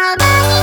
I'll buy